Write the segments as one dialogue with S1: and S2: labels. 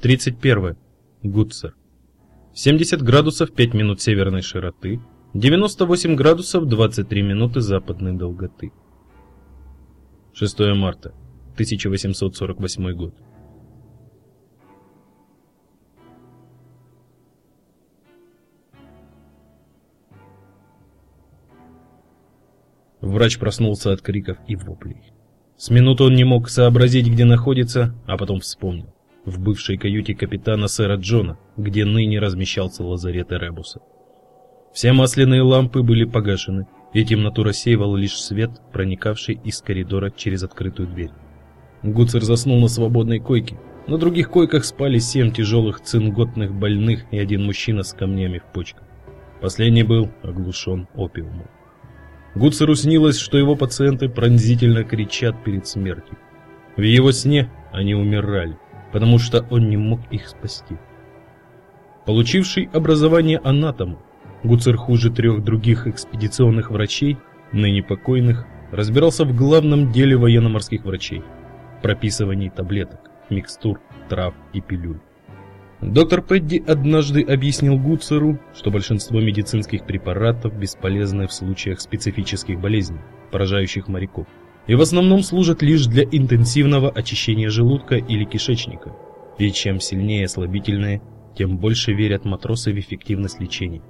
S1: 31. Гудсер. 70 градусов 5 минут северной широты, 98 градусов 23 минуты западной долготы. 6 марта 1848 год. Врач проснулся от криков и воплей. С минуты он не мог сообразить, где находится, а потом вспомнил. В бывшей каюте капитана сэра Джона, где ныне размещался лазарет Эребуса. Все масляные лампы были погашены, и темноту рассеивал лишь свет, проникавший из коридора через открытую дверь. Гуцер заснул на свободной койке. На других койках спали семь тяжелых цинготных больных и один мужчина с камнями в почках. Последний был оглушен опиумом. Гуцеру снилось, что его пациенты пронзительно кричат перед смертью. В его сне они умирали, потому что он не мог их спасти. Получивший образование анатома, Гуцер хуже трех других экспедиционных врачей, ныне покойных, разбирался в главном деле военно-морских врачей – прописывании таблеток, микстур, трав и пилюль. Доктор Пэдди однажды объяснил Гуцеру, что большинство медицинских препаратов бесполезны в случаях специфических болезней, поражающих моряков, и в основном служат лишь для интенсивного очищения желудка или кишечника. И чем сильнее слабительные, тем больше верят матросы в эффективность лечения.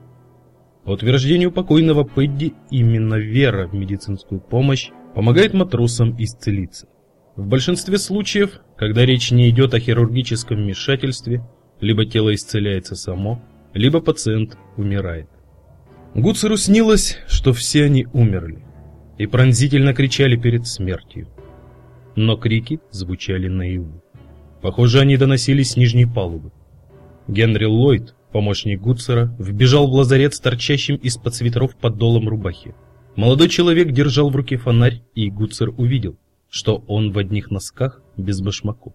S1: По утверждению покойного Пэдди, именно вера в медицинскую помощь помогает матросам исцелиться. В большинстве случаев, когда речь не идет о хирургическом вмешательстве, либо тело исцеляется само, либо пациент умирает. Гуцеру снилось, что все они умерли и пронзительно кричали перед смертью. Но крики звучали наяву. Похоже, они доносились с нижней палубы. Генри Ллойд, помощник Гуцера, вбежал в лазарет с торчащим из-под свитеров подолом рубахи. Молодой человек держал в руке фонарь, и Гуцер увидел, что он в одних носках без башмаков.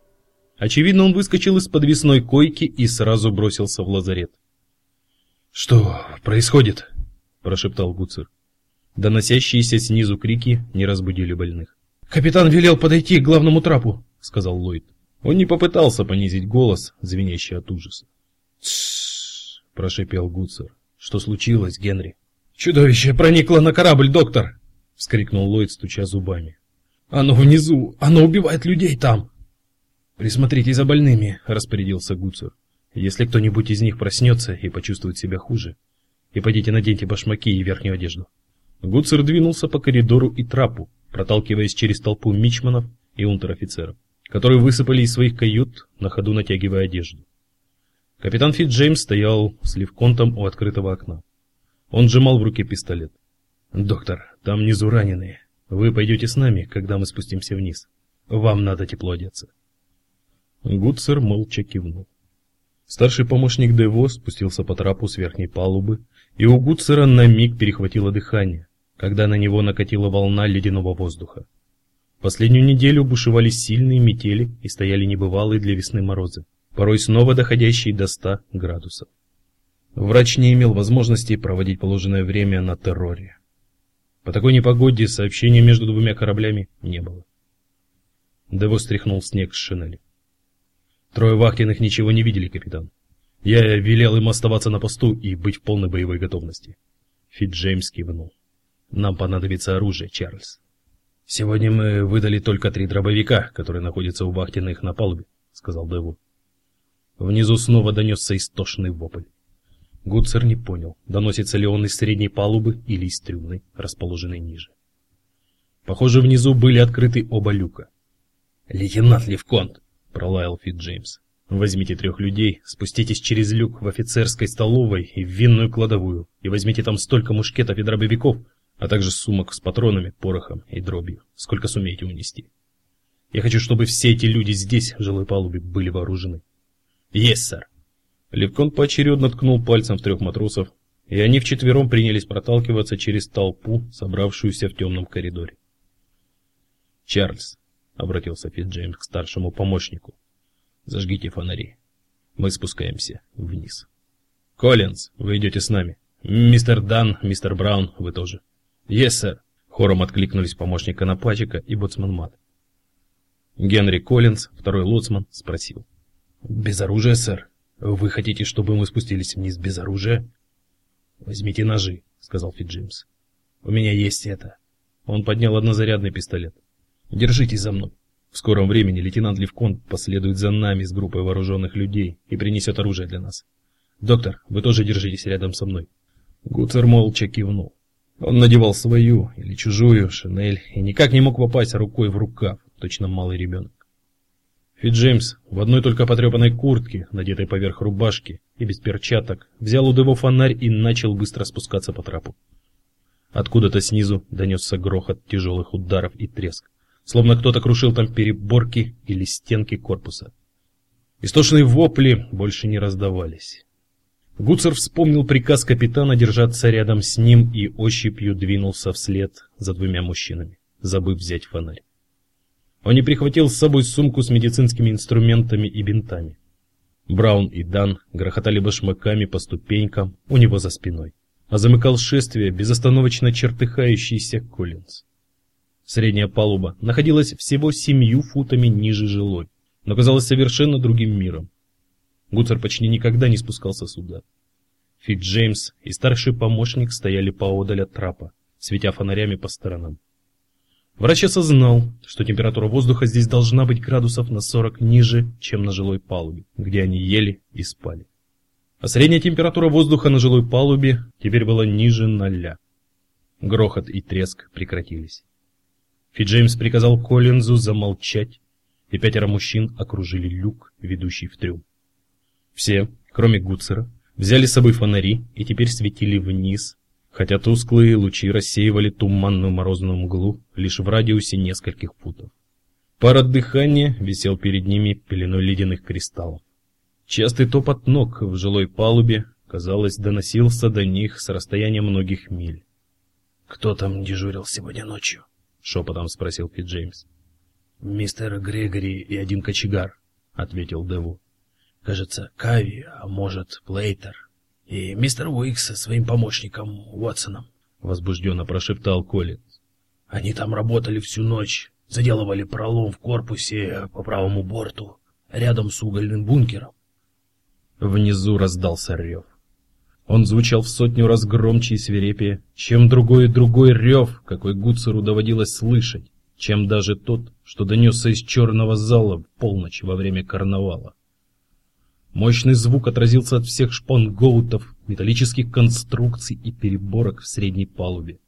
S1: Очевидно, он выскочил из подвесной койки и сразу бросился в лазарет. «Что происходит?» – прошептал Гуцер. Доносящиеся снизу крики не разбудили больных. «Капитан велел подойти к главному трапу», — сказал Ллойд. Он не попытался понизить голос, звенящий от ужаса. «Тссс», — прошепел Гуцер. «Что случилось, Генри?» «Чудовище проникло на корабль, доктор!» — вскрикнул Ллойд, стуча зубами. «Оно внизу! Оно убивает людей там!» «Присмотрите за больными», — распорядился Гуцер. «Если кто-нибудь из них проснется и почувствует себя хуже, и пойдите наденьте башмаки и верхнюю одежду». Гуцер двинулся по коридору и трапу, проталкиваясь через толпу мичманов и унтер-офицеров, которые высыпали из своих кают, на ходу натягивая одежду. Капитан Фит Джеймс стоял с левконтом у открытого окна. Он сжимал в руке пистолет. «Доктор, там внизу раненые. Вы пойдете с нами, когда мы спустимся вниз. Вам надо тепло одеться». Гудсер молча кивнул. Старший помощник Дево спустился по трапу с верхней палубы, и у Гудсера на миг перехватило дыхание, когда на него накатила волна ледяного воздуха. Последнюю неделю бушевали сильные метели и стояли небывалые для весны морозы, порой снова доходящие до 100 градусов. Врач не имел возможности проводить положенное время на терроре. По такой непогоде сообщения между двумя кораблями не было. Дево стряхнул снег с шинели. Трое вахтенных ничего не видели, капитан. Я велел им оставаться на посту и быть в полной боевой готовности. Фит Джеймс кивнул. Нам понадобится оружие, Чарльз. Сегодня мы выдали только три дробовика, которые находятся у вахтенных на палубе, сказал Дэву. Внизу снова донесся истошный вопль. Гуцер не понял, доносится ли он из средней палубы или из трюмной, расположенной ниже. Похоже, внизу были открыты оба люка. «Лейтенант Левконт!» — пролаял Фит Джеймс. «Возьмите трех людей, спуститесь через люк в офицерской столовой и в винную кладовую, и возьмите там столько мушкетов и дробовиков, а также сумок с патронами, порохом и дробью, сколько сумеете унести. Я хочу, чтобы все эти люди здесь, в жилой палубе, были вооружены». «Есть, сэр!» Левкон поочередно ткнул пальцем в трех матросов, и они вчетвером принялись проталкиваться через толпу, собравшуюся в темном коридоре. «Чарльз, обратился Фитджеймс к старшему помощнику. Зажгите фонари. Мы спускаемся вниз. Коллинз, вы идете с нами. Мистер Дан, мистер Браун, вы тоже. Yes, сэр. Хором откликнулись помощник Конопатчика и боцман Мат. Генри Коллинз, второй лоцман, спросил: Без оружия, сэр. Вы хотите, чтобы мы спустились вниз без оружия? Возьмите ножи, сказал Фиджимс. У меня есть это. Он поднял однозарядный пистолет. Держитесь за мной. В скором времени лейтенант Левкон последует за нами с группой вооруженных людей и принесет оружие для нас. Доктор, вы тоже держитесь рядом со мной. Гуцер молча кивнул. Он надевал свою или чужую шинель и никак не мог попасть рукой в рукав, точно малый ребенок. Фит Джеймс в одной только потрепанной куртке, надетой поверх рубашки и без перчаток, взял у Дево фонарь и начал быстро спускаться по трапу. Откуда-то снизу донесся грохот тяжелых ударов и треск словно кто-то крушил там переборки или стенки корпуса. Истошные вопли больше не раздавались. Гуцер вспомнил приказ капитана держаться рядом с ним и ощупью двинулся вслед за двумя мужчинами, забыв взять фонарь. Он не прихватил с собой сумку с медицинскими инструментами и бинтами. Браун и Дан грохотали башмаками по ступенькам у него за спиной, а замыкал шествие безостановочно чертыхающийся Коллинз. Средняя палуба находилась всего семью футами ниже жилой, но казалась совершенно другим миром. Гуцер почти никогда не спускался сюда. Фит Джеймс и старший помощник стояли поодаль от трапа, светя фонарями по сторонам. Врач осознал, что температура воздуха здесь должна быть градусов на 40 ниже, чем на жилой палубе, где они ели и спали. А средняя температура воздуха на жилой палубе теперь была ниже ноля. Грохот и треск прекратились. Фиджеймс приказал Коллинзу замолчать, и пятеро мужчин окружили люк, ведущий в трюм. Все, кроме Гуцера, взяли с собой фонари и теперь светили вниз, хотя тусклые лучи рассеивали туманную морозную мглу лишь в радиусе нескольких футов. Пар от дыхания висел перед ними пеленой ледяных кристаллов. Частый топот ног в жилой палубе, казалось, доносился до них с расстояния многих миль.
S2: «Кто там дежурил сегодня ночью?» — шепотом спросил Фит Джеймс.
S1: «Мистер Грегори и один кочегар», — ответил Деву.
S2: «Кажется, Кави, а может, Плейтер. И мистер Уикс со своим помощником Уотсоном», — возбужденно прошептал Коллинз. «Они там работали всю ночь, заделывали пролом в корпусе по правому борту, рядом с угольным бункером».
S1: Внизу раздался рев. Он звучал в сотню раз громче и свирепее, чем другой и другой рев, какой Гуцеру доводилось слышать, чем даже тот, что донесся из черного зала в полночь во время карнавала. Мощный звук отразился от всех шпангоутов, металлических конструкций и переборок в средней палубе.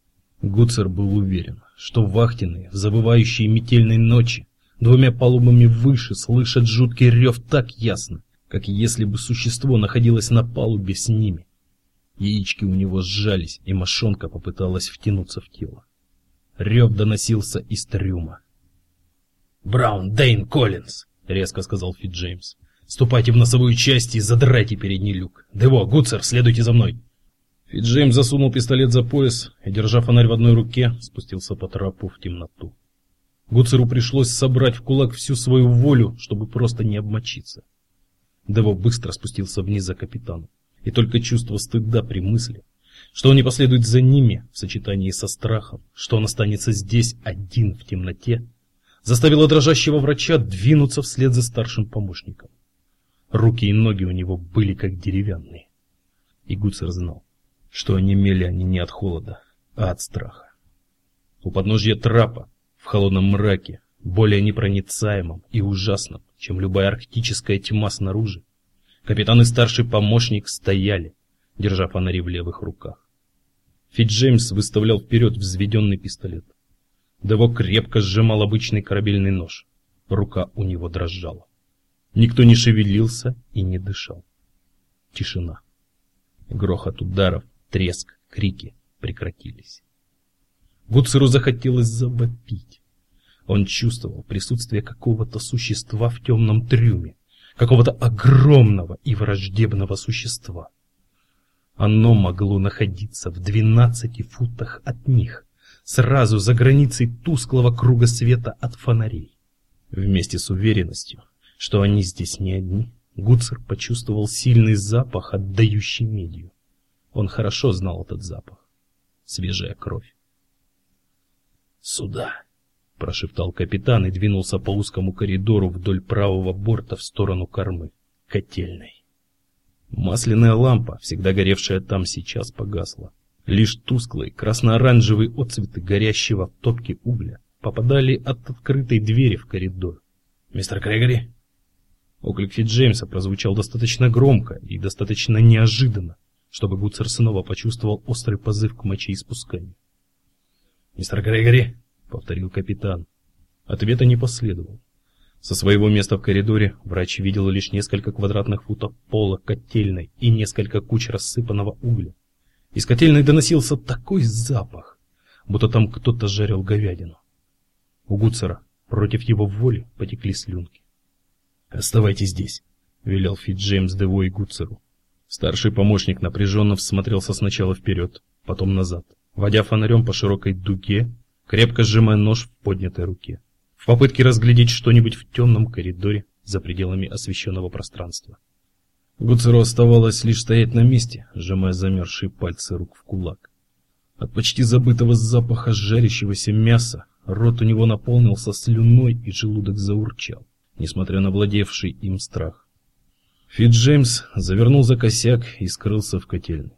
S1: Гуцер был уверен, что вахтенные, в забывающие метельной ночи, двумя палубами выше слышат жуткий рев так ясно, как если бы существо находилось на палубе с ними. Яички у него сжались, и мошонка попыталась втянуться в тело. Рев доносился из трюма.
S2: «Браун, Дэйн, Коллинз!» — резко сказал Фит Джеймс. «Ступайте в носовую часть и задрайте передний люк. Дево, Гуцер, следуйте за мной!»
S1: Фит Джеймс засунул пистолет за пояс и, держа фонарь в одной руке, спустился по трапу в темноту. Гуцеру пришлось собрать в кулак всю свою волю, чтобы просто не обмочиться. Дево быстро спустился вниз за капитаном и только чувство стыда при мысли, что он не последует за ними в сочетании со страхом, что он останется здесь один в темноте, заставило дрожащего врача двинуться вслед за старшим помощником. Руки и ноги у него были как деревянные. И Гуцер знал, что онемели они не от холода, а от страха. У подножья трапа, в холодном мраке, более непроницаемом и ужасном, чем любая арктическая тьма снаружи, Капитан и старший помощник стояли, держа фонари в левых руках. Фитджеймс выставлял вперед взведенный пистолет. Дево крепко сжимал обычный корабельный нож. Рука у него дрожала. Никто не шевелился и не дышал. Тишина. Грохот ударов, треск, крики прекратились. Гуцеру захотелось завопить. Он чувствовал присутствие какого-то существа в темном трюме, какого-то огромного и враждебного существа. Оно могло находиться в двенадцати футах от них, сразу за границей тусклого круга света от фонарей. Вместе с уверенностью, что они здесь не одни, Гуцер почувствовал сильный запах, отдающий медью. Он хорошо знал этот запах. Свежая кровь.
S2: «Сюда!»
S1: прошептал капитан и двинулся по узкому коридору вдоль правого борта в сторону кормы. котельной. Масляная лампа, всегда горевшая там, сейчас погасла. Лишь тусклые красно-оранжевые отцветы горящего в топке угля попадали от открытой двери в коридор.
S2: «Мистер Крегори?»
S1: Оклик Джеймса прозвучал достаточно громко и достаточно неожиданно, чтобы Гуцер снова почувствовал острый позыв к мочеиспусканию.
S2: «Мистер Грегори?»
S1: — повторил капитан. Ответа не последовало. Со своего места в коридоре врач видел лишь несколько квадратных футов пола котельной и несколько куч рассыпанного угля. Из котельной доносился такой запах, будто там кто-то жарил говядину. У Гуцера против его воли потекли слюнки.
S2: «Оставайтесь здесь», — велел Фит Джеймс Дево Гуцеру.
S1: Старший помощник напряженно всмотрелся сначала вперед, потом назад, водя фонарем по широкой дуге, крепко сжимая нож в поднятой руке, в попытке разглядеть что-нибудь в темном коридоре за пределами освещенного пространства. Гуцеру оставалось лишь стоять на месте, сжимая замерзшие пальцы рук в кулак. От почти забытого запаха жарящегося мяса рот у него наполнился слюной и желудок заурчал несмотря на владевший им страх. Фит Джеймс завернул за косяк и скрылся в котельной.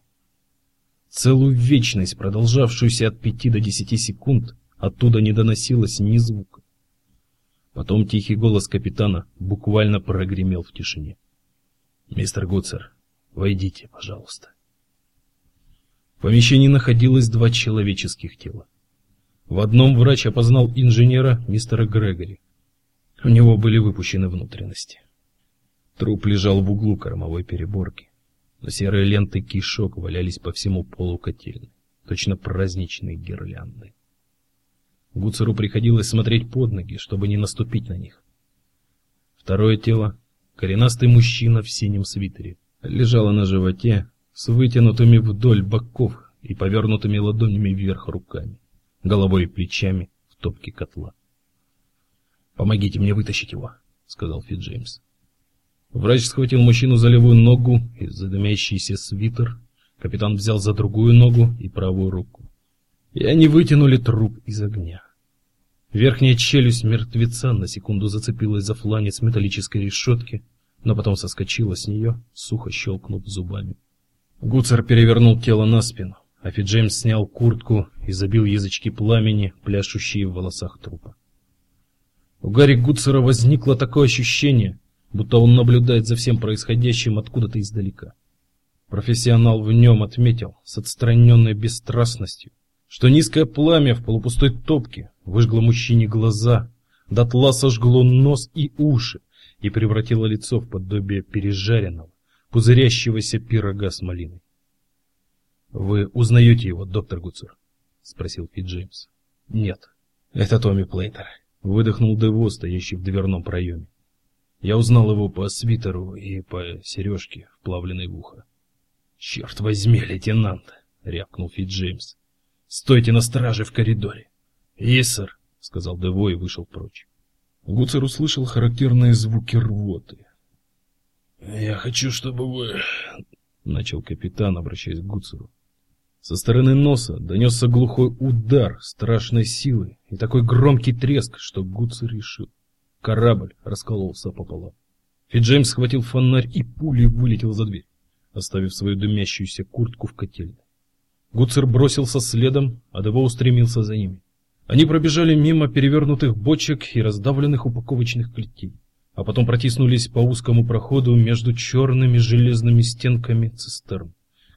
S1: Целую вечность, продолжавшуюся от пяти до десяти секунд, оттуда не доносилось ни звука. Потом тихий голос капитана буквально прогремел в тишине. «Мистер Гуцер, войдите, пожалуйста». В помещении находилось два человеческих тела. В одном врач опознал инженера мистера Грегори, у него были выпущены внутренности. Труп лежал в углу кормовой переборки, но серые ленты кишок валялись по всему полу котельной, точно праздничные гирлянды. Гуцеру приходилось смотреть под ноги, чтобы не наступить на них. Второе тело, коренастый мужчина в синем свитере, лежало на животе с вытянутыми вдоль боков и повернутыми ладонями вверх руками, головой и плечами в топке котла.
S2: Помогите мне вытащить его, сказал Фит Джеймс.
S1: Врач схватил мужчину за левую ногу и за дымящийся свитер. Капитан взял за другую ногу и правую руку. И они вытянули труп из огня. Верхняя челюсть мертвеца на секунду зацепилась за фланец металлической решетки, но потом соскочила с нее, сухо щелкнув зубами. Гуцер перевернул тело на спину, а Фит Джеймс снял куртку и забил язычки пламени, пляшущие в волосах трупа. У Гарри Гуцера возникло такое ощущение, будто он наблюдает за всем происходящим откуда-то издалека. Профессионал в нем отметил с отстраненной бесстрастностью, что низкое пламя в полупустой топке выжгло мужчине глаза, дотла сожгло нос и уши и превратило лицо в подобие пережаренного, пузырящегося пирога с малиной. Вы узнаете его, доктор Гуцер? спросил Фит Джеймс.
S2: Нет. Это Томми Плейтер
S1: выдохнул Дево, стоящий в дверном проеме. Я узнал его по свитеру и по сережке, вплавленной в ухо.
S2: «Черт возьми, лейтенант, рявкнул Фит Джеймс. Стойте на страже в коридоре.
S1: Есть, сэр, сказал Дево и вышел прочь. Гуцер услышал характерные звуки рвоты.
S2: Я хочу, чтобы вы
S1: начал капитан, обращаясь к Гуцеру. Со стороны носа донесся глухой удар страшной силы и такой громкий треск, что Гуцер решил. Корабль раскололся пополам. Фиджеймс схватил фонарь и пулей вылетел за дверь, оставив свою дымящуюся куртку в котельной. Гуцер бросился следом, а Дево устремился за ними. Они пробежали мимо перевернутых бочек и раздавленных упаковочных клетей, а потом протиснулись по узкому проходу между черными железными стенками цистерн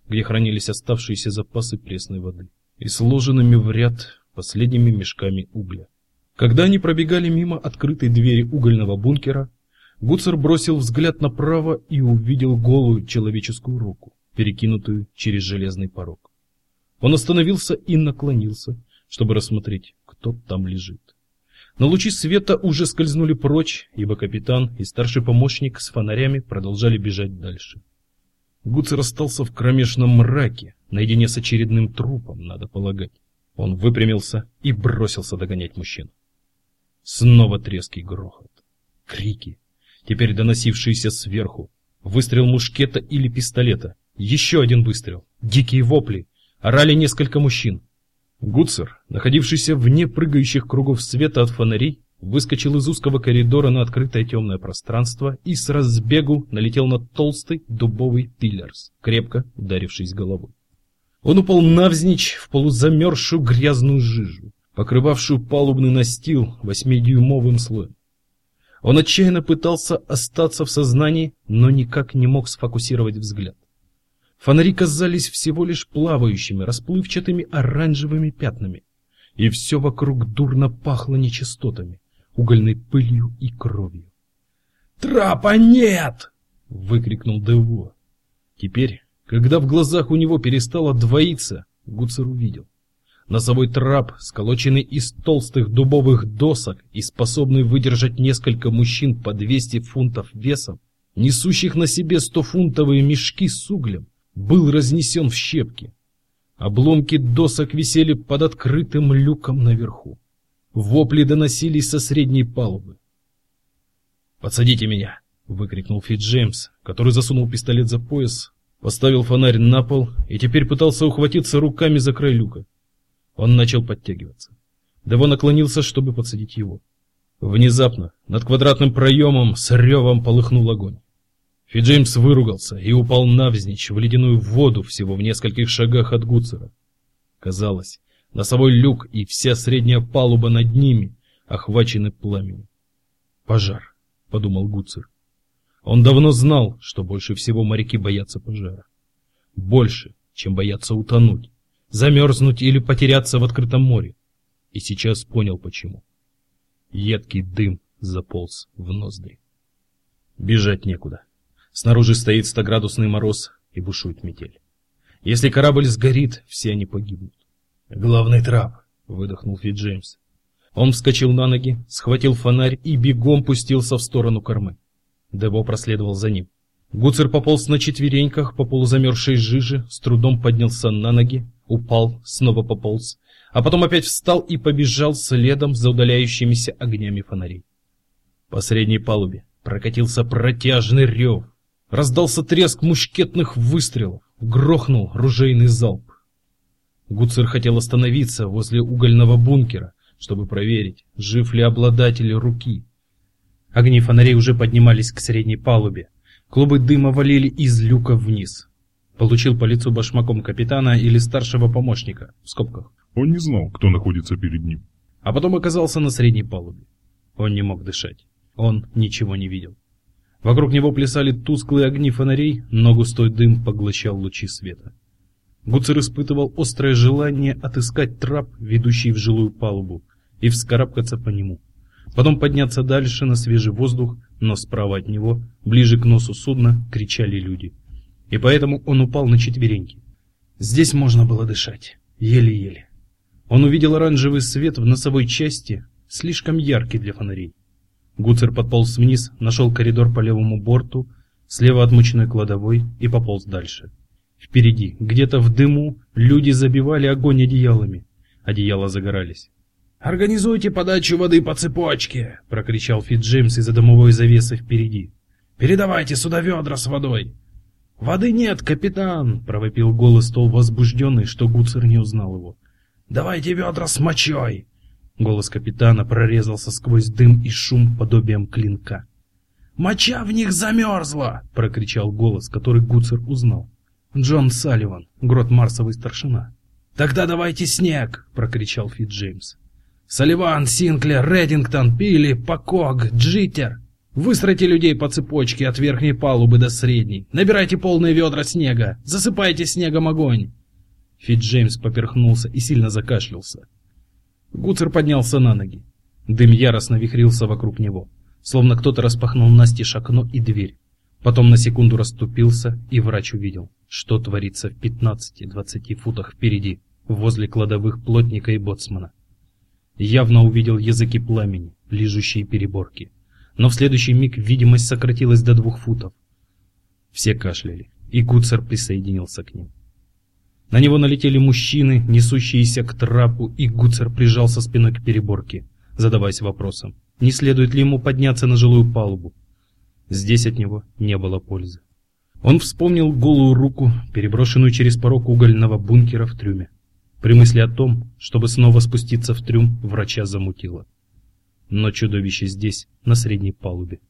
S1: где хранились оставшиеся запасы пресной воды, и сложенными в ряд последними мешками угля. Когда они пробегали мимо открытой двери угольного бункера, Гуцер бросил взгляд направо и увидел голую человеческую руку, перекинутую через железный порог. Он остановился и наклонился, чтобы рассмотреть, кто там лежит. Но лучи света уже скользнули прочь, ибо капитан и старший помощник с фонарями продолжали бежать дальше. Гуцер остался в кромешном мраке, наедине с очередным трупом, надо полагать. Он выпрямился и бросился догонять мужчину. Снова треск и грохот. Крики, теперь доносившиеся сверху. Выстрел мушкета или пистолета. Еще один выстрел. Дикие вопли. Орали несколько мужчин. Гуцер, находившийся вне прыгающих кругов света от фонарей, выскочил из узкого коридора на открытое темное пространство и с разбегу налетел на толстый дубовый пиллерс, крепко ударившись головой. Он упал навзничь в полузамерзшую грязную жижу, покрывавшую палубный настил восьмидюймовым слоем. Он отчаянно пытался остаться в сознании, но никак не мог сфокусировать взгляд. Фонари казались всего лишь плавающими, расплывчатыми оранжевыми пятнами, и все вокруг дурно пахло нечистотами, угольной пылью и кровью.
S2: «Трапа нет!»
S1: — выкрикнул Дево. Теперь, когда в глазах у него перестало двоиться, Гуцер увидел. Носовой трап, сколоченный из толстых дубовых досок и способный выдержать несколько мужчин по 200 фунтов весом, несущих на себе стофунтовые мешки с углем, был разнесен в щепки. Обломки досок висели под открытым люком наверху. Вопли доносились со средней палубы. «Подсадите меня!» — выкрикнул Фит Джеймс, который засунул пистолет за пояс, поставил фонарь на пол и теперь пытался ухватиться руками за край люка. Он начал подтягиваться. Дево наклонился, чтобы подсадить его. Внезапно над квадратным проемом с ревом полыхнул огонь. Фиджеймс выругался и упал навзничь в ледяную воду всего в нескольких шагах от Гуцера. Казалось, носовой люк и вся средняя палуба над ними охвачены пламенем. «Пожар», — подумал Гуцер. Он давно знал, что больше всего моряки боятся пожара. Больше, чем боятся утонуть, замерзнуть или потеряться в открытом море. И сейчас понял почему. Едкий дым заполз в ноздри. Бежать некуда. Снаружи стоит стоградусный мороз и бушует метель. Если корабль сгорит, все они погибнут.
S2: «Главный трап», —
S1: выдохнул Фит Джеймс. Он вскочил на ноги, схватил фонарь и бегом пустился в сторону кормы. Дево проследовал за ним. Гуцер пополз на четвереньках по полузамерзшей жиже, с трудом поднялся на ноги, упал, снова пополз, а потом опять встал и побежал следом за удаляющимися огнями фонарей. По средней палубе прокатился протяжный рев, Раздался треск мушкетных выстрелов, грохнул ружейный залп. Гуцер хотел остановиться возле угольного бункера, чтобы проверить, жив ли обладатель руки. Огни фонарей уже поднимались к средней палубе. Клубы дыма валили из люка вниз. Получил по лицу башмаком капитана или старшего помощника, в скобках.
S3: Он не знал, кто находится перед ним.
S1: А потом оказался на средней палубе. Он не мог дышать. Он ничего не видел. Вокруг него плясали тусклые огни фонарей, но густой дым поглощал лучи света. Гуцер испытывал острое желание отыскать трап, ведущий в жилую палубу, и вскарабкаться по нему. Потом подняться дальше на свежий воздух, но справа от него, ближе к носу судна, кричали люди. И поэтому он упал на четвереньки. Здесь можно было дышать, еле-еле. Он увидел оранжевый свет в носовой части, слишком яркий для фонарей. Гуцер подполз вниз, нашел коридор по левому борту, слева от мучной кладовой и пополз дальше. Впереди, где-то в дыму, люди забивали огонь одеялами. Одеяла загорались.
S2: «Организуйте подачу воды по цепочке!»
S1: — прокричал Фит Джеймс из-за домовой завесы впереди.
S2: «Передавайте сюда ведра с водой!»
S1: «Воды нет, капитан!» — провопил голос стол возбужденный, что Гуцер не узнал его.
S2: «Давайте ведра с мочой!»
S1: Голос капитана прорезался сквозь дым и шум подобием клинка.
S2: «Моча в них замерзла!»
S1: — прокричал голос, который Гуцер узнал. Джон Салливан, грот Марсовый старшина.
S2: «Тогда давайте снег!» — прокричал Фит Джеймс.
S1: «Салливан, Синклер, Реддингтон, Пилли, Покок, Джиттер! Выстройте людей по цепочке от верхней палубы до средней. Набирайте полные ведра снега. Засыпайте снегом огонь!» Фит Джеймс поперхнулся и сильно закашлялся. Гуцер поднялся на ноги. Дым яростно вихрился вокруг него, словно кто-то распахнул настежь окно и дверь. Потом на секунду расступился, и врач увидел, что творится в 15-20 футах впереди, возле кладовых плотника и боцмана. Явно увидел языки пламени, лижущие переборки. Но в следующий миг видимость сократилась до двух футов. Все кашляли, и Гуцер присоединился к ним. На него налетели мужчины, несущиеся к трапу, и Гуцер прижался спиной к переборке, задаваясь вопросом, не следует ли ему подняться на жилую палубу. Здесь от него не было пользы. Он вспомнил голую руку, переброшенную через порог угольного бункера в трюме. При мысли о том, чтобы снова спуститься в трюм, врача замутило. но чудовище здесь, на средней палубе.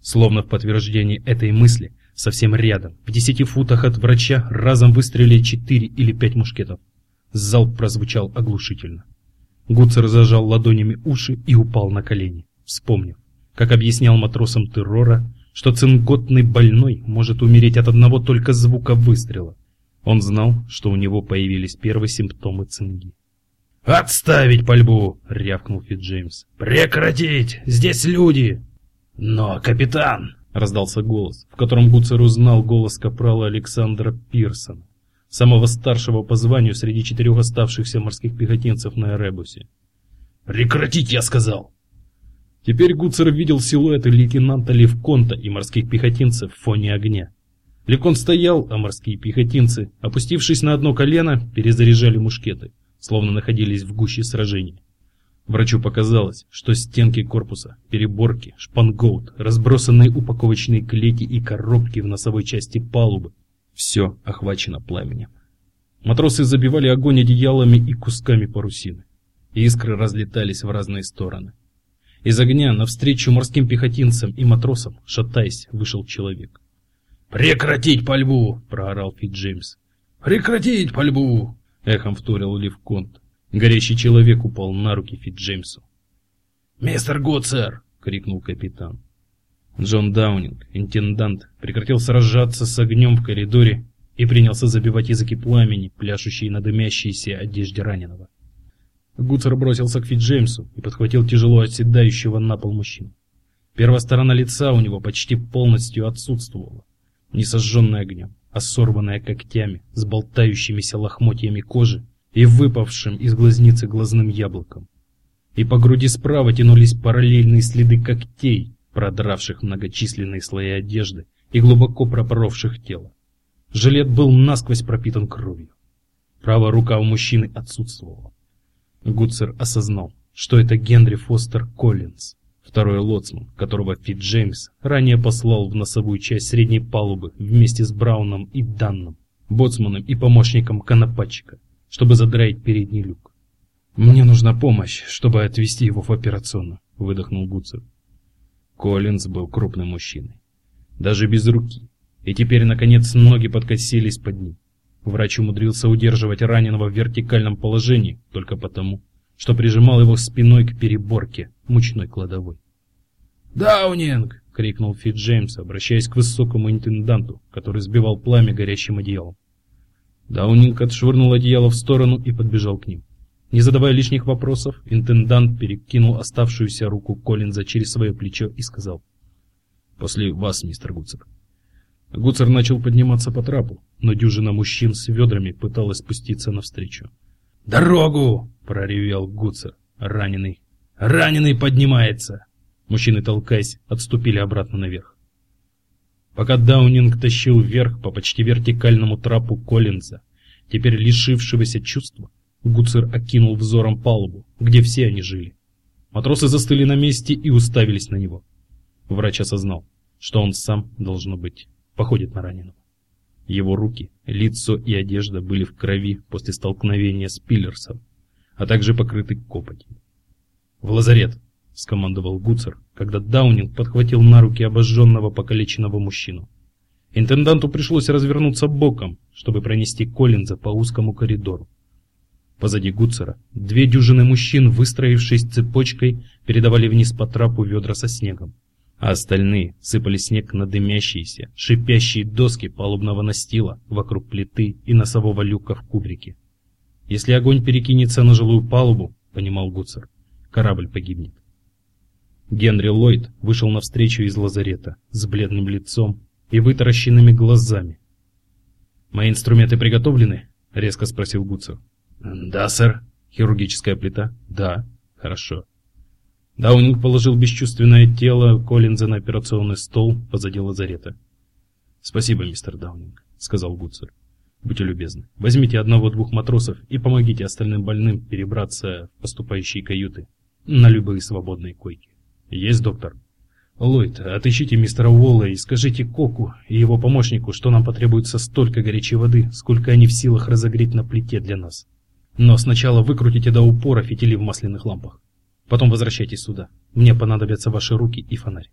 S1: Словно в подтверждение этой мысли, совсем рядом, в десяти футах от врача, разом выстрелили четыре или пять мушкетов. Залп прозвучал оглушительно. Гуцер зажал ладонями уши и упал на колени, вспомнив, как объяснял матросам террора, что цинготный больной может умереть от одного только звука выстрела. Он знал, что у него появились первые симптомы цинги.
S2: «Отставить пальбу!»
S1: — рявкнул Фит Джеймс.
S2: «Прекратить! Здесь люди!» «Но, капитан!»
S1: — раздался голос, в котором Гуцер узнал голос капрала Александра Пирсона, самого старшего по званию среди четырех оставшихся морских пехотинцев на Эребусе.
S2: «Прекратить, я сказал!»
S1: Теперь Гуцер видел силуэты лейтенанта Левконта и морских пехотинцев в фоне огня. Левконт стоял, а морские пехотинцы, опустившись на одно колено, перезаряжали мушкеты, словно находились в гуще сражения. Врачу показалось, что стенки корпуса, переборки, шпангоут, разбросанные упаковочные клети и коробки в носовой части палубы – все охвачено пламенем. Матросы забивали огонь одеялами и кусками парусины. Искры разлетались в разные стороны. Из огня навстречу морским пехотинцам и матросам, шатаясь, вышел человек.
S2: «Прекратить пальбу!» — проорал Фит Джеймс. «Прекратить пальбу!»
S1: — эхом вторил Ливконт. Горящий человек упал на руки Фит Джеймсу.
S2: «Мистер сэр!» — крикнул капитан.
S1: Джон Даунинг, интендант, прекратил сражаться с огнем в коридоре и принялся забивать языки пламени, пляшущие на дымящейся одежде раненого. Гуцер бросился к Фит Джеймсу и подхватил тяжело оседающего на пол мужчину. Первая сторона лица у него почти полностью отсутствовала, не сожженная огнем, а сорванная когтями, с болтающимися лохмотьями кожи и выпавшим из глазницы глазным яблоком. И по груди справа тянулись параллельные следы когтей, продравших многочисленные слои одежды и глубоко пропоровших тело. Жилет был насквозь пропитан кровью. Правая рука у мужчины отсутствовала. Гуцер осознал, что это Генри Фостер Коллинз, второй лоцман, которого Фит Джеймс ранее послал в носовую часть средней палубы вместе с Брауном и Данном, боцманом и помощником конопатчика, чтобы задраить передний люк. «Мне нужна помощь, чтобы отвезти его в операционную», — выдохнул Гуцер. Коллинз был крупным мужчиной, даже без руки, и теперь, наконец, ноги подкосились под ним. Врач умудрился удерживать раненого в вертикальном положении только потому, что прижимал его спиной к переборке мучной кладовой.
S2: «Даунинг!»
S1: — крикнул Фит Джеймс, обращаясь к высокому интенданту, который сбивал пламя горящим одеялом. Даунинг отшвырнул одеяло в сторону и подбежал к ним. Не задавая лишних вопросов, интендант перекинул оставшуюся руку Коллинза через свое плечо и сказал. «После вас, мистер Гуцер». Гуцер начал подниматься по трапу, но дюжина мужчин с ведрами пыталась спуститься навстречу.
S2: «Дорогу!» — проревел Гуцер. Раненый. «Раненый поднимается!»
S1: Мужчины, толкаясь, отступили обратно наверх. Пока Даунинг тащил вверх по почти вертикальному трапу Коллинза, теперь лишившегося чувства, Гуцер окинул взором палубу, где все они жили. Матросы застыли на месте и уставились на него. Врач осознал, что он сам, должно быть, походит на раненого. Его руки, лицо и одежда были в крови после столкновения с Пиллерсом, а также покрыты копотью. «В лазарет!» — скомандовал Гуцер, когда Даунинг подхватил на руки обожженного покалеченного мужчину. Интенданту пришлось развернуться боком, чтобы пронести Коллинза по узкому коридору. Позади Гуцера две дюжины мужчин, выстроившись цепочкой, передавали вниз по трапу ведра со снегом а остальные сыпали снег на дымящиеся, шипящие доски палубного настила вокруг плиты и носового люка в кубрике. Если огонь перекинется на жилую палубу, понимал Гуцер, корабль погибнет. Генри Ллойд вышел навстречу из лазарета с бледным лицом и вытаращенными глазами. «Мои инструменты приготовлены?» — резко спросил Гуцер.
S2: «Да, сэр».
S1: «Хирургическая плита?» «Да». «Хорошо. Даунинг положил бесчувственное тело Коллинза на операционный стол позади лазарета. «Спасибо, мистер Даунинг», — сказал Гуцер. «Будьте любезны, возьмите одного-двух матросов и помогите остальным больным перебраться в поступающие каюты на любые свободные койки. Есть, доктор?» «Ллойд, отыщите мистера Уолла и скажите Коку и его помощнику, что нам потребуется столько горячей воды, сколько они в силах разогреть на плите для нас. Но сначала выкрутите до упора фитили в масляных лампах. Потом возвращайтесь сюда. Мне понадобятся ваши руки и фонарь.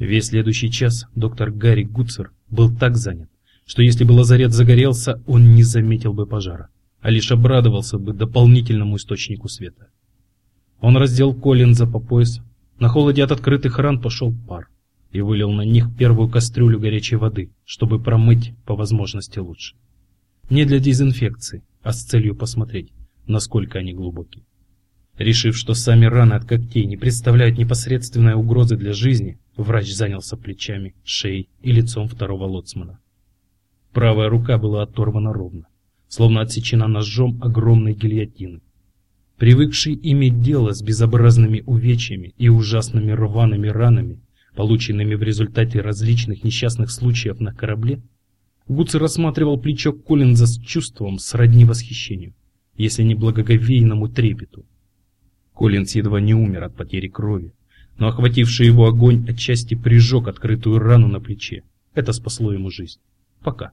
S1: Весь следующий час доктор Гарри Гуцер был так занят, что если бы лазарет загорелся, он не заметил бы пожара, а лишь обрадовался бы дополнительному источнику света. Он раздел Коллинза по пояс, на холоде от открытых ран пошел пар и вылил на них первую кастрюлю горячей воды, чтобы промыть по возможности лучше. Не для дезинфекции, а с целью посмотреть, насколько они глубокие. Решив, что сами раны от когтей не представляют непосредственной угрозы для жизни, врач занялся плечами, шеей и лицом второго лоцмана. Правая рука была оторвана ровно, словно отсечена ножом огромной гильотины. Привыкший иметь дело с безобразными увечьями и ужасными рваными ранами, полученными в результате различных несчастных случаев на корабле, Гуци рассматривал плечо Коллинза с чувством сродни восхищению, если не благоговейному трепету. Коллинз едва не умер от потери крови, но охвативший его огонь отчасти прижег открытую рану на плече. Это спасло ему жизнь. Пока.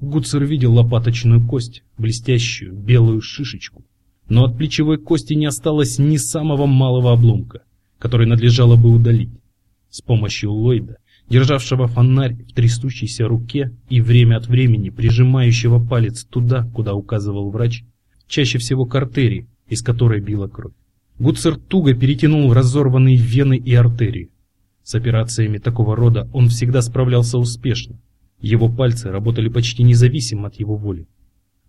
S1: Гуцер видел лопаточную кость, блестящую белую шишечку, но от плечевой кости не осталось ни самого малого обломка, который надлежало бы удалить. С помощью Ллойда державшего фонарь в трясущейся руке и время от времени прижимающего палец туда, куда указывал врач, чаще всего к артерии, из которой била кровь. Гуцер туго перетянул разорванные вены и артерии. С операциями такого рода он всегда справлялся успешно. Его пальцы работали почти независимо от его воли.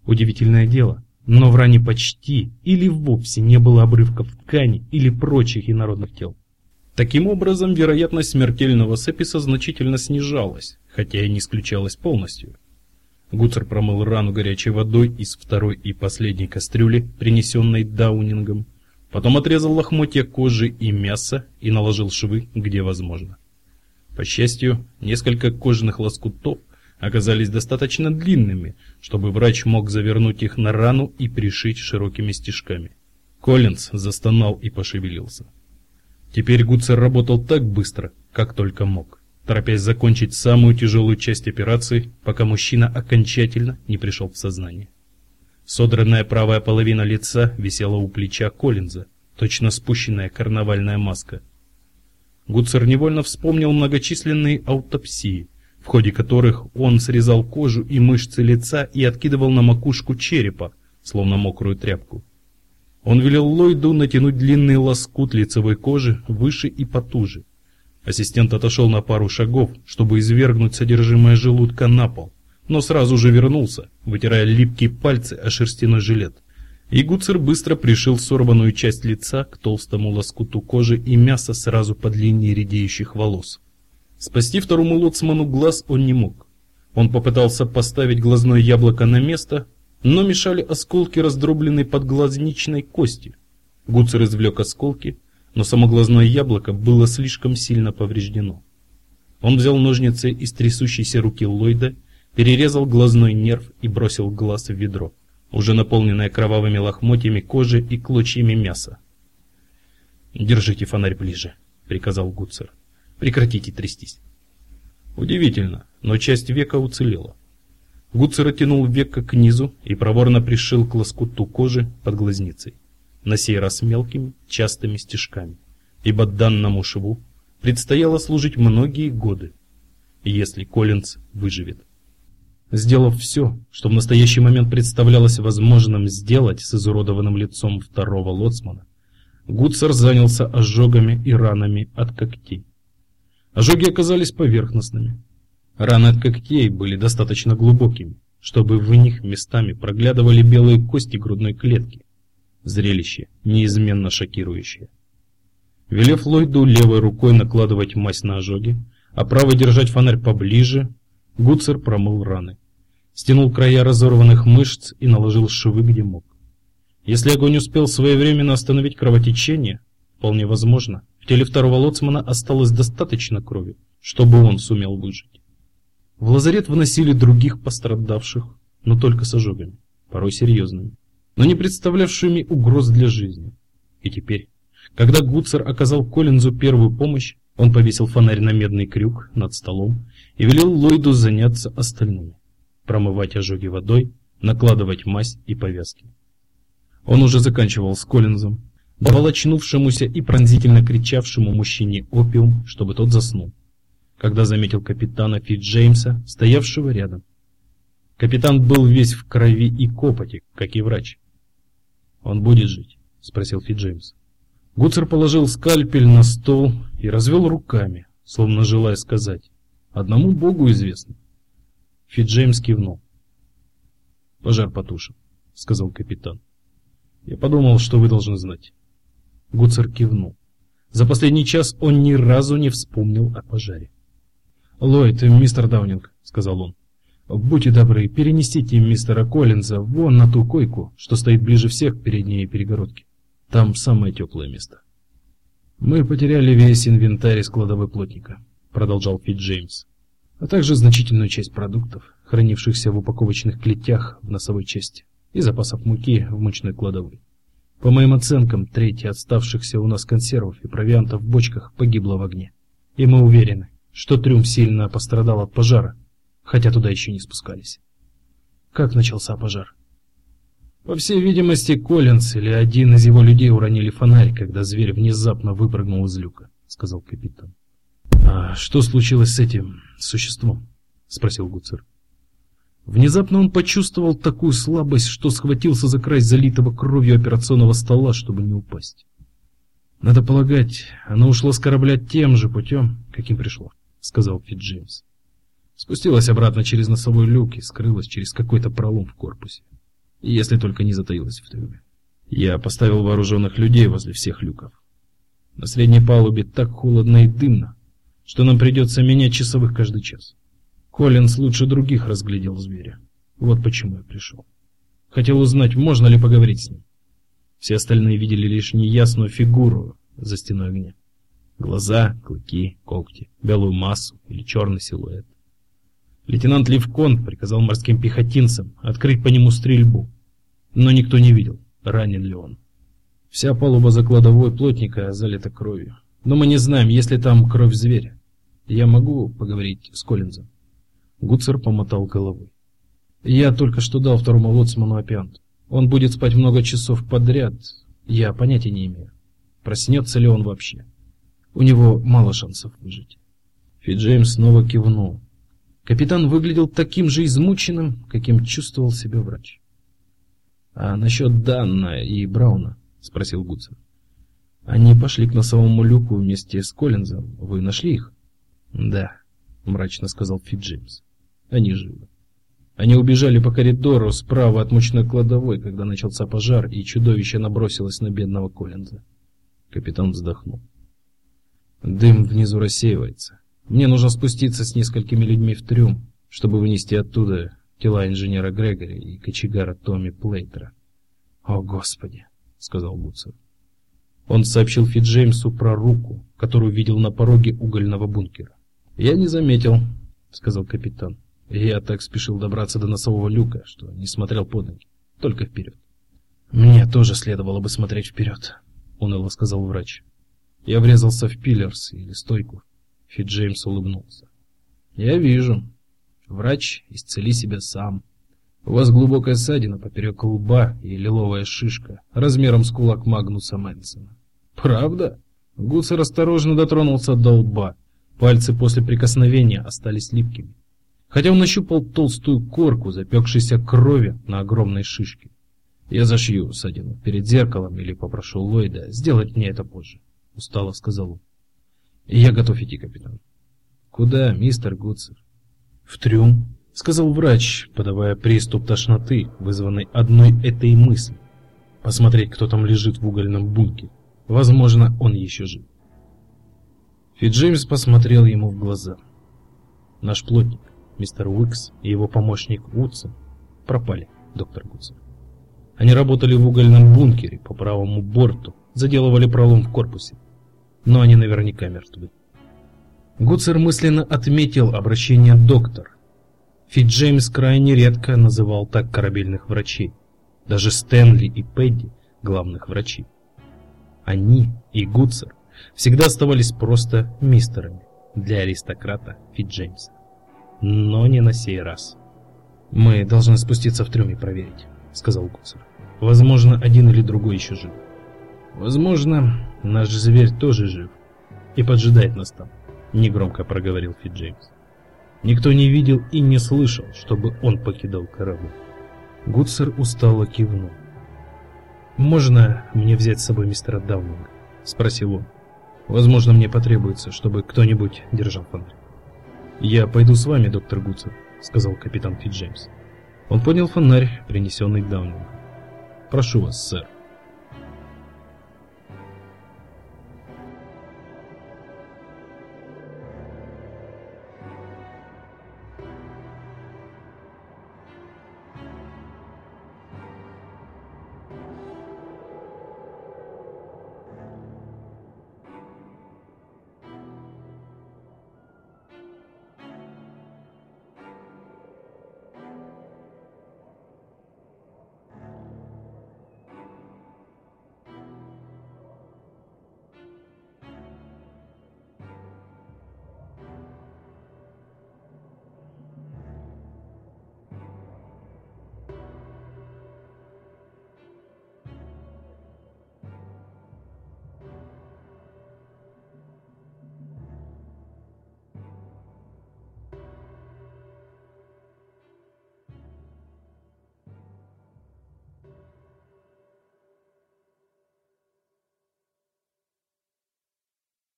S1: Удивительное дело, но в ране почти или вовсе не было обрывков ткани или прочих инородных тел. Таким образом, вероятность смертельного сеписа значительно снижалась, хотя и не исключалась полностью. Гуцер промыл рану горячей водой из второй и последней кастрюли, принесенной Даунингом, потом отрезал лохмотья кожи и мяса и наложил швы, где возможно. По счастью, несколько кожаных лоскутов оказались достаточно длинными, чтобы врач мог завернуть их на рану и пришить широкими стежками. Коллинз застонал и пошевелился. Теперь Гуцер работал так быстро, как только мог, торопясь закончить самую тяжелую часть операции, пока мужчина окончательно не пришел в сознание. Содранная правая половина лица висела у плеча Коллинза, точно спущенная карнавальная маска. Гуцер невольно вспомнил многочисленные аутопсии, в ходе которых он срезал кожу и мышцы лица и откидывал на макушку черепа, словно мокрую тряпку. Он велел Ллойду натянуть длинный лоскут лицевой кожи выше и потуже. Ассистент отошел на пару шагов, чтобы извергнуть содержимое желудка на пол, но сразу же вернулся, вытирая липкие пальцы о шерстяной жилет. И Гуцер быстро пришил сорванную часть лица к толстому лоскуту кожи и мяса сразу под линией редеющих волос. Спасти второму лоцману глаз он не мог. Он попытался поставить глазное яблоко на место, но мешали осколки раздробленной подглазничной кости. Гуцер извлек осколки, но само глазное яблоко было слишком сильно повреждено. Он взял ножницы из трясущейся руки Ллойда, перерезал глазной нерв и бросил глаз в ведро, уже наполненное кровавыми лохмотьями кожи и клочьями мяса. «Держите фонарь ближе», — приказал Гуцер. «Прекратите трястись». Удивительно, но часть века уцелела. Гуцер оттянул века к низу и проворно пришил к лоскуту кожи под глазницей, на сей раз мелкими, частыми стежками, ибо данному шву предстояло служить многие годы, если Коллинз выживет. Сделав все, что в настоящий момент представлялось возможным сделать с изуродованным лицом второго лоцмана, Гуцер занялся ожогами и ранами от когтей. Ожоги оказались поверхностными, Раны от когтей были достаточно глубокими, чтобы в них местами проглядывали белые кости грудной клетки. Зрелище неизменно шокирующее. Велев Ллойду левой рукой накладывать мазь на ожоги, а правой держать фонарь поближе, Гуцер промыл раны. Стянул края разорванных мышц и наложил швы где мог. Если огонь успел своевременно остановить кровотечение, вполне возможно, в теле второго лоцмана осталось достаточно крови, чтобы он сумел выжить. В лазарет выносили других пострадавших, но только с ожогами, порой серьезными, но не представлявшими угроз для жизни. И теперь, когда Гуцер оказал Коллинзу первую помощь, он повесил фонарь на медный крюк над столом и велел Ллойду заняться остальными. Промывать ожоги водой, накладывать мазь и повязки. Он уже заканчивал с Коллинзом, давал очнувшемуся и пронзительно кричавшему мужчине опиум, чтобы тот заснул. Когда заметил капитана Фит Джеймса, стоявшего рядом. Капитан был весь в крови и копоти, как и врач. «Он будет жить?» — спросил Фит Джеймс. Гуцер положил скальпель на стол и развел руками, словно желая сказать «Одному Богу известно». Фит Джеймс кивнул. «Пожар потушен», — сказал капитан. «Я подумал, что вы должны знать». Гуцер кивнул. За последний час он ни разу не вспомнил о пожаре. «Ллойд, мистер Даунинг», — сказал он, — «будьте добры, перенесите мистера Коллинза вон на ту койку, что стоит ближе всех к передней перегородке. Там самое теплое место». «Мы потеряли весь инвентарь из кладовой плотника», — продолжал Фит Джеймс, «а также значительную часть продуктов, хранившихся в упаковочных клетях в носовой части, и запасов муки в мучной кладовой. По моим оценкам, треть оставшихся у нас консервов и провианта в бочках погибла в огне. И мы уверены, что трюм сильно пострадал от пожара, хотя туда еще не спускались. Как начался пожар? По всей видимости, Коллинз или один из его людей уронили фонарь, когда зверь внезапно выпрыгнул из люка, сказал капитан. А что случилось с этим существом? спросил Гуцер. Внезапно он почувствовал такую слабость, что схватился за край залитого кровью операционного стола, чтобы не упасть. Надо полагать, она ушла с корабля тем же путем, каким пришла, сказал Фит Джеймс. Спустилась обратно через носовой люк и скрылась через какой-то пролом в корпусе. Если только не затаилась в трюме. Я поставил вооруженных людей возле всех люков. На средней палубе так холодно и дымно, что нам придется менять часовых каждый час. Коллинз лучше других разглядел зверя. Вот почему я пришел. Хотел узнать, можно ли поговорить с ним. Все остальные видели лишь неясную фигуру за стеной огня. Глаза, клыки, когти, белую массу или черный силуэт. Лейтенант Левкон приказал морским пехотинцам открыть по нему стрельбу, но никто не видел, ранен ли он. Вся палуба закладовой плотника залита кровью, но мы не знаем, есть ли там кровь зверя. Я могу поговорить с Коллинзом. Гуцер помотал головой. Я только что дал второму лоцману опиант. Он будет спать много часов подряд. Я понятия не имею, проснется ли он вообще. У него мало шансов выжить. Фиджеймс снова кивнул. Капитан выглядел таким же измученным, каким чувствовал себя врач. А насчет Данна и Брауна, спросил Гуцер. Они пошли к носовому люку вместе с Коллинзом. Вы нашли их? Да, мрачно сказал Фиджеймс. Они живы. Они убежали по коридору справа от мучной кладовой, когда начался пожар, и чудовище набросилось на бедного Коллинза. Капитан вздохнул. Дым внизу рассеивается. Мне нужно спуститься с несколькими людьми в трюм, чтобы вынести оттуда тела инженера Грегори и кочегара Томми Плейтера. «О, Господи!» — сказал Буцер. Он сообщил Фит Джеймсу про руку, которую видел на пороге угольного бункера. «Я не заметил», — сказал капитан. Я так спешил добраться до носового люка, что не смотрел под ноги, только вперед. Мне тоже следовало бы смотреть вперед», — уныло сказал врач. Я врезался в пиллерс или стойку. Фит Джеймс улыбнулся. Я вижу. Врач, исцели себя сам. У вас глубокая ссадина поперек лба и лиловая шишка размером с кулак Магнуса Мэнсона. Правда? Гуцер осторожно дотронулся до лба. Пальцы после прикосновения остались липкими хотя он нащупал толстую корку запекшейся крови на огромной шишке. Я зашью ссадину перед зеркалом или попрошу Ллойда сделать мне это позже, устало сказал он. Я готов идти, капитан. Куда, мистер Гудсер? В трюм, сказал врач, подавая приступ тошноты, вызванный одной этой мыслью. Посмотреть, кто там лежит в угольном бункере. Возможно, он еще жив. Фиджеймс посмотрел ему в глаза. Наш плотник мистер Уикс и его помощник Вудсон пропали, доктор Гудсон. Они работали в угольном бункере по правому борту, заделывали пролом в корпусе. Но они наверняка мертвы. Гудсер мысленно отметил обращение доктор. Фит Джеймс крайне редко называл так корабельных врачей. Даже Стэнли и Пэдди – главных врачей. Они и Гудсер всегда оставались просто мистерами для аристократа Фит Джеймса но не на сей раз. «Мы должны спуститься в трюм и проверить», — сказал Гуцер. «Возможно, один или другой еще жив». Возможно, наш зверь тоже жив и поджидает нас там, негромко проговорил Фит Джеймс. Никто не видел и не слышал, чтобы он покидал корабль. Гудсер устало кивнул. «Можно мне взять с собой мистера Даунинга?» — спросил он. «Возможно, мне потребуется, чтобы кто-нибудь держал фонарь». «Я пойду с вами, доктор Гудсер», — сказал капитан Фит Джеймс. Он поднял фонарь, принесенный Даунингом. «Прошу вас, сэр».